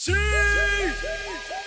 Sí! sí.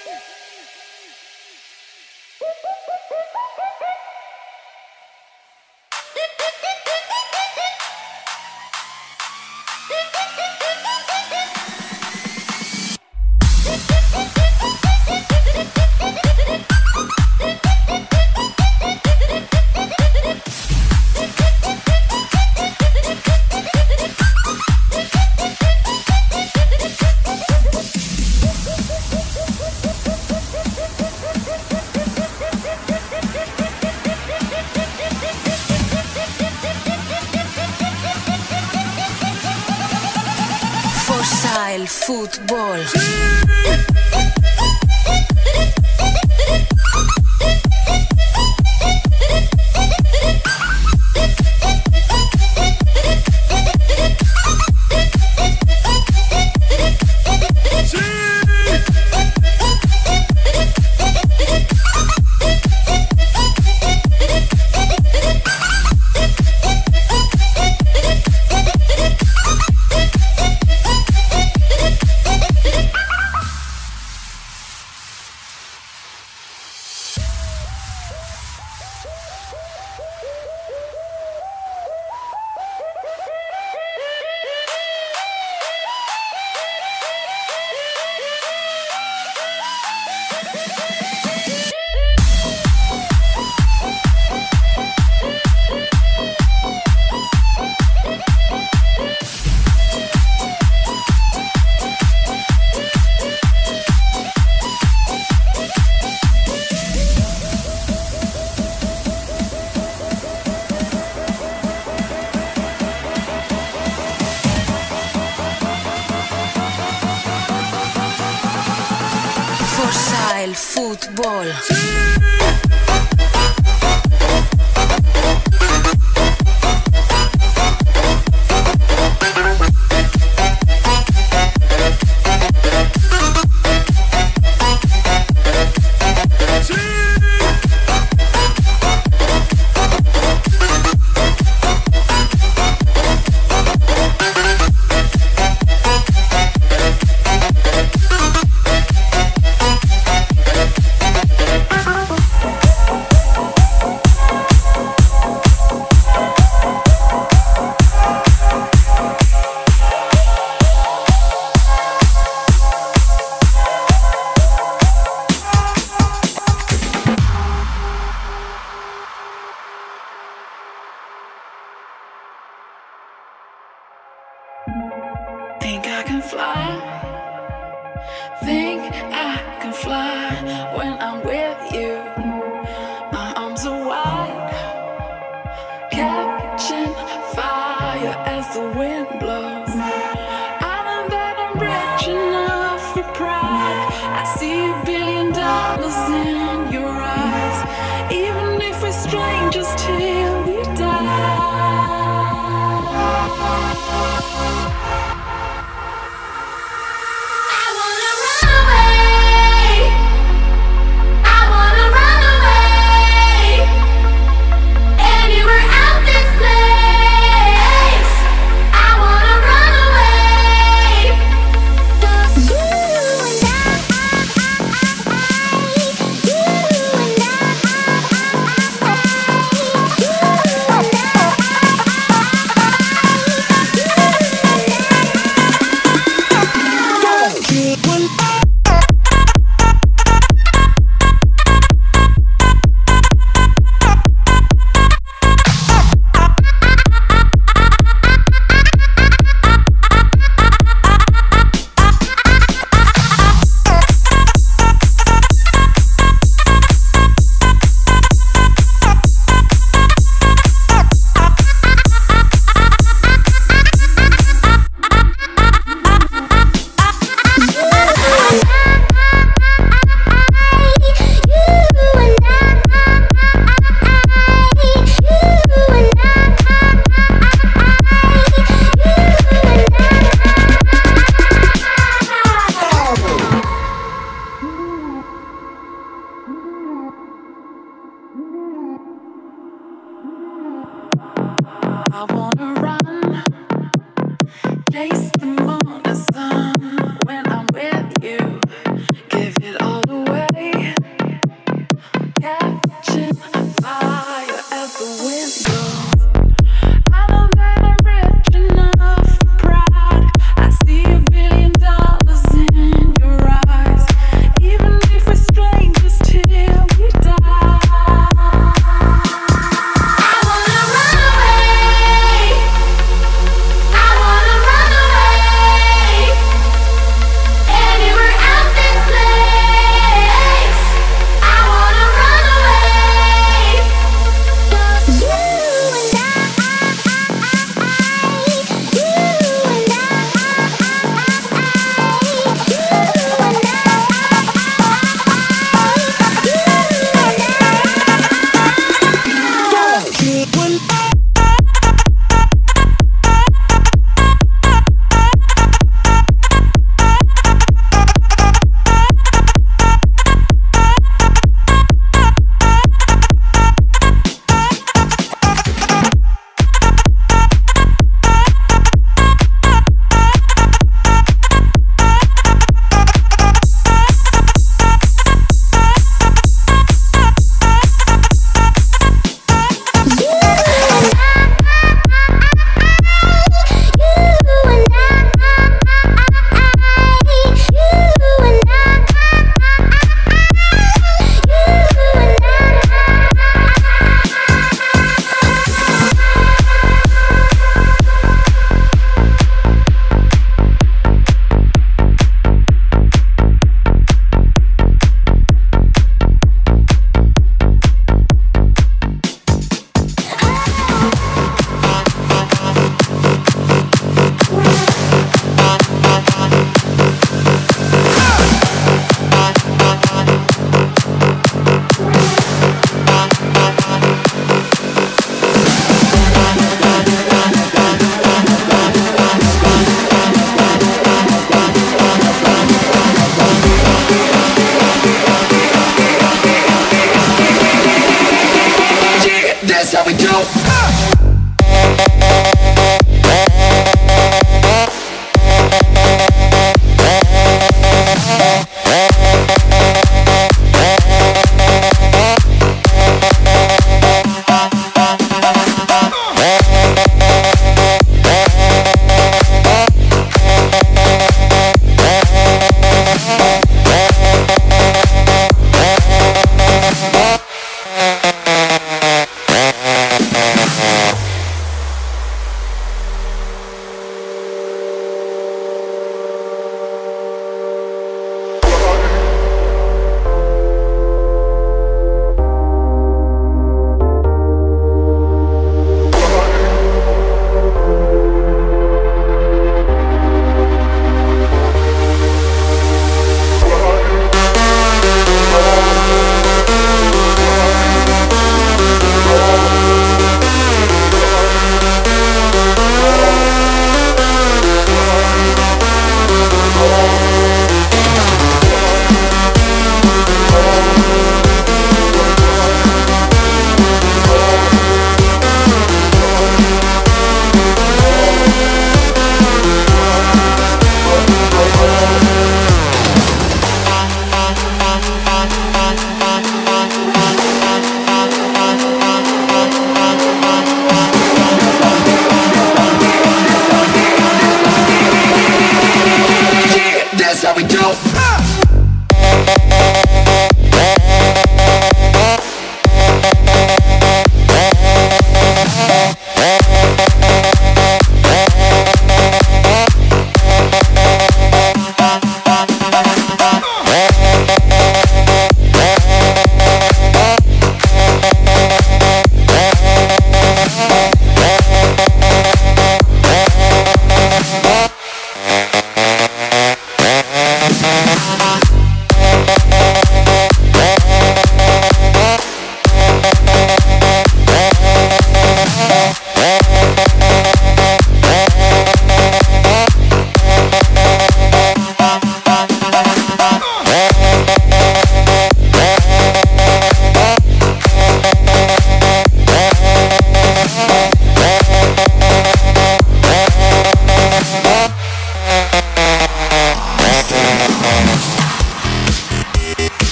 futebol.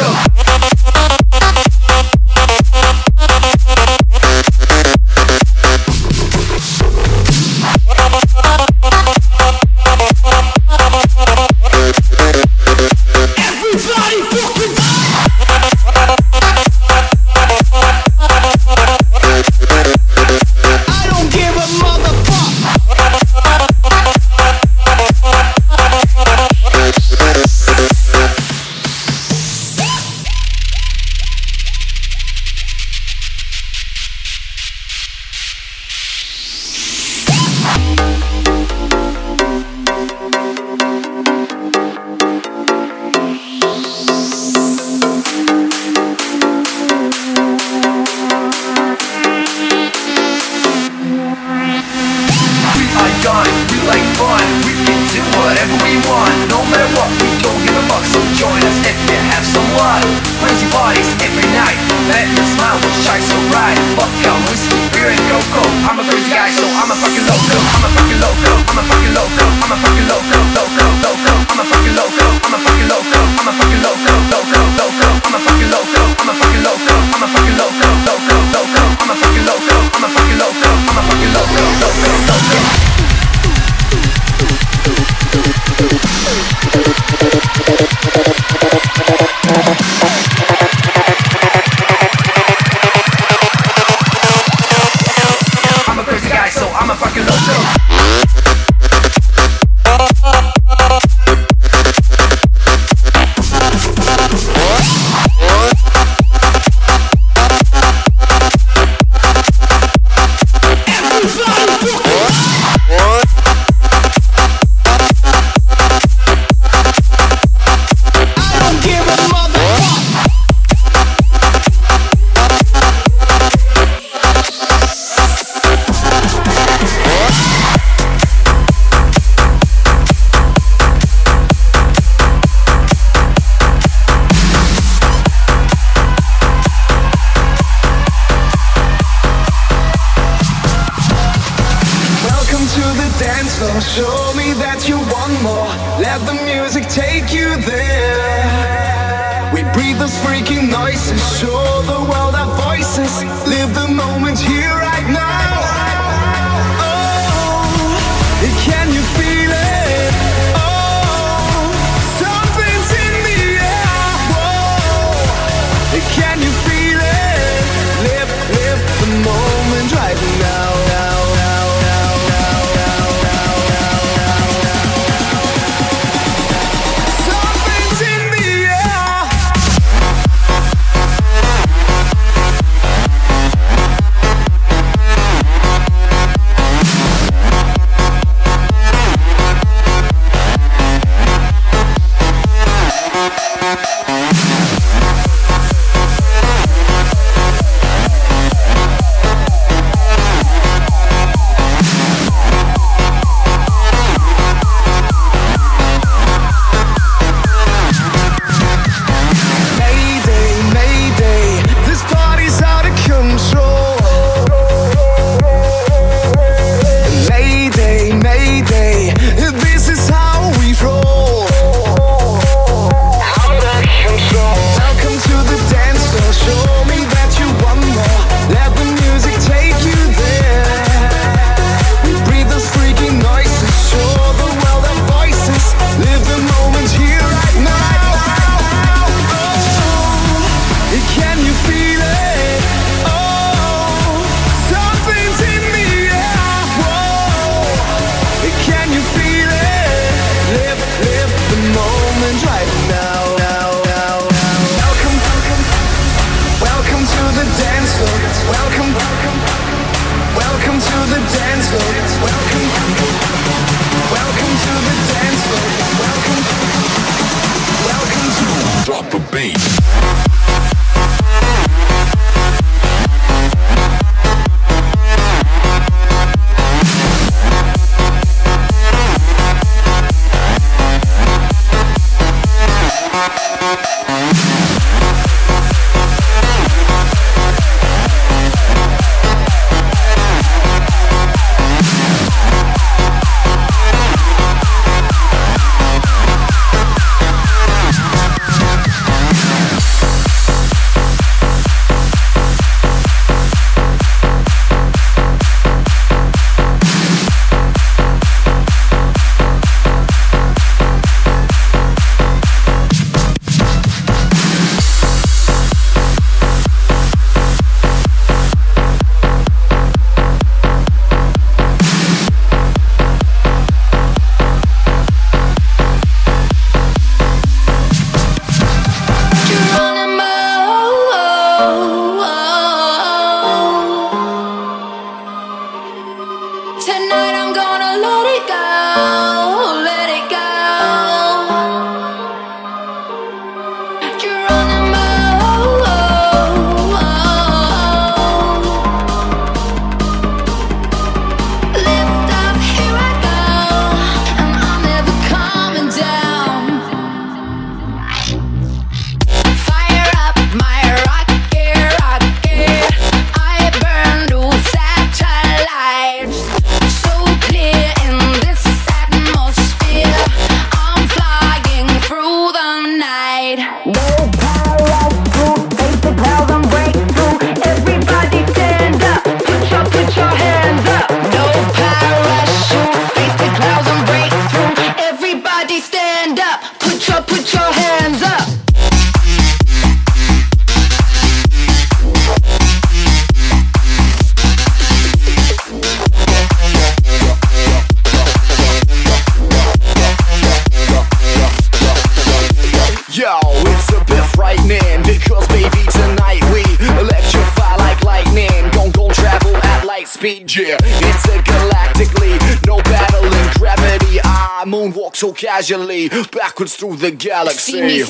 go. Casually, backwards through the galaxy.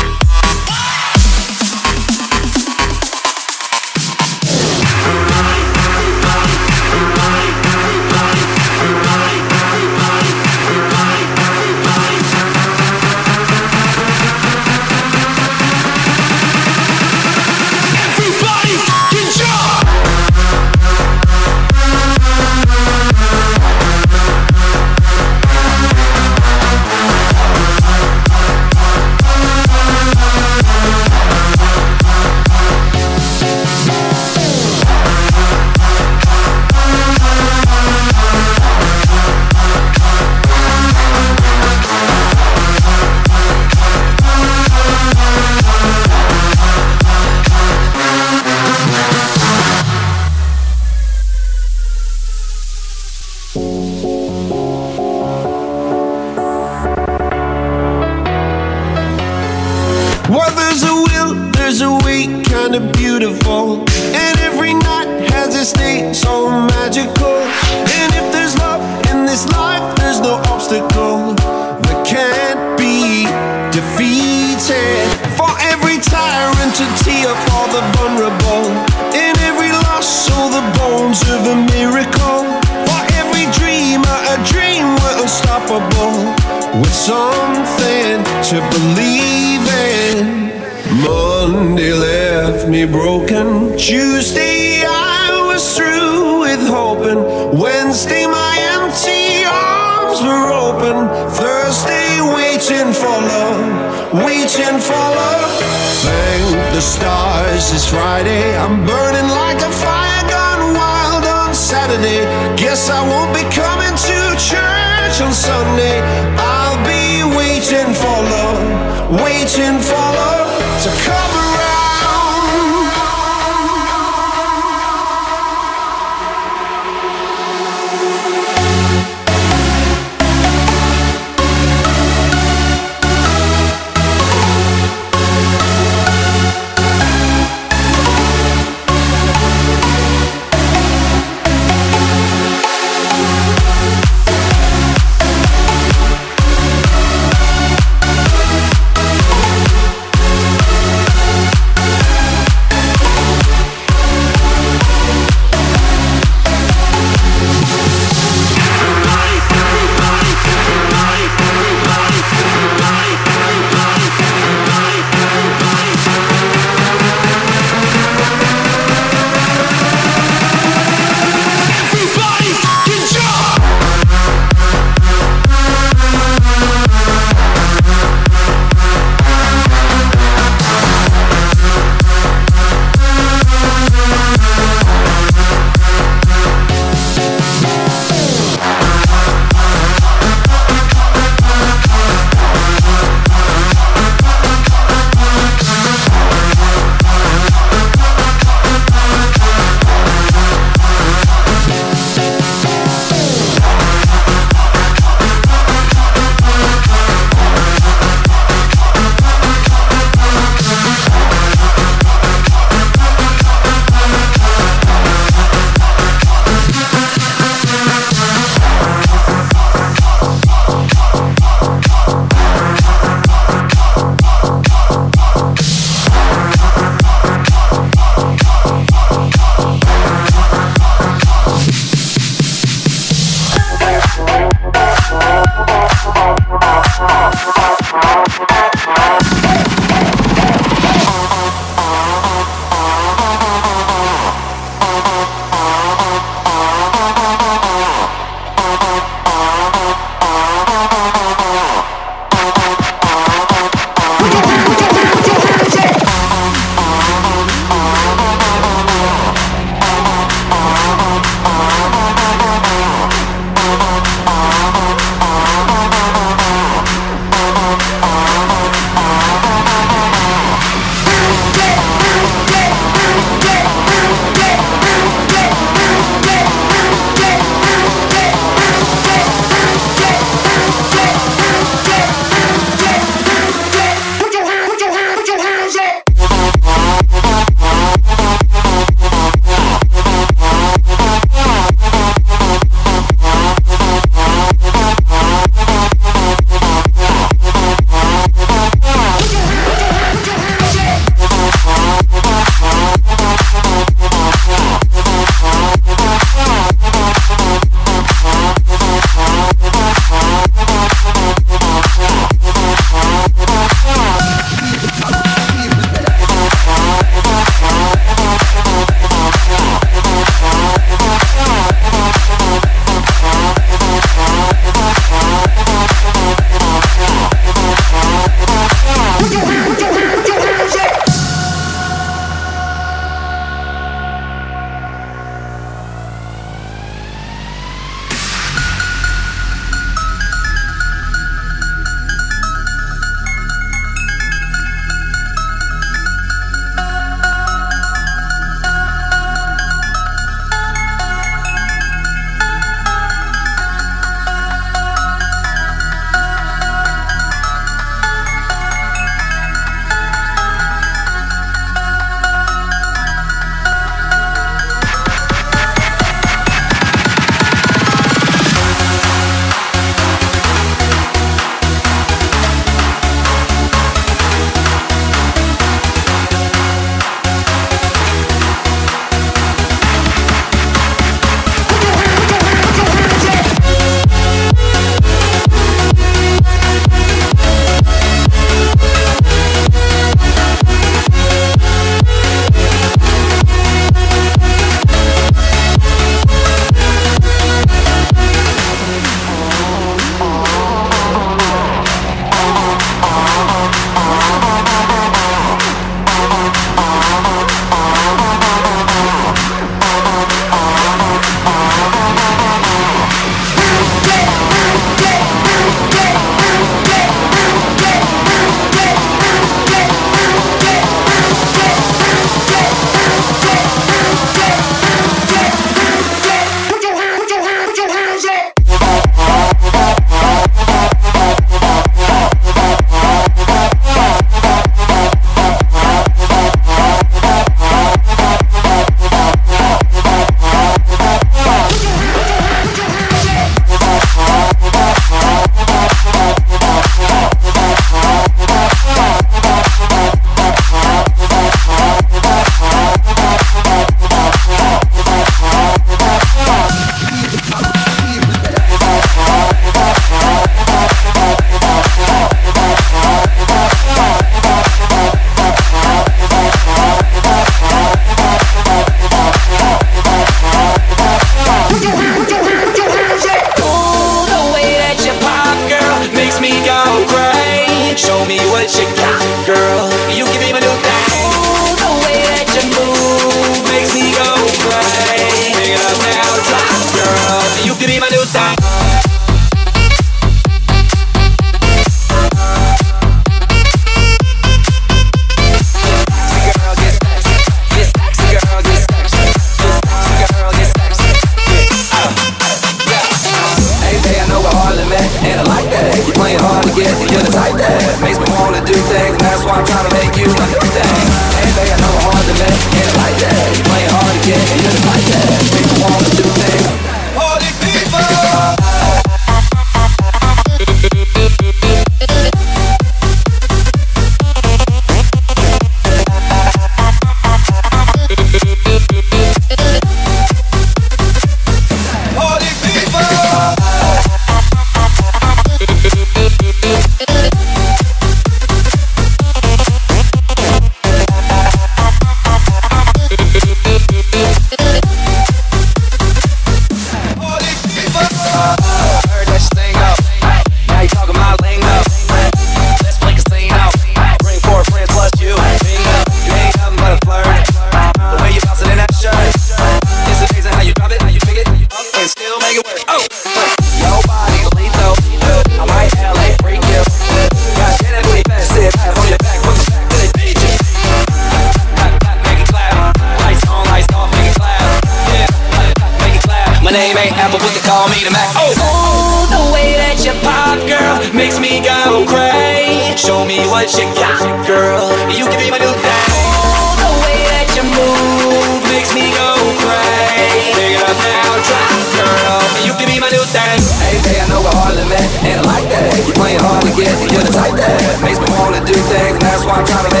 Things, and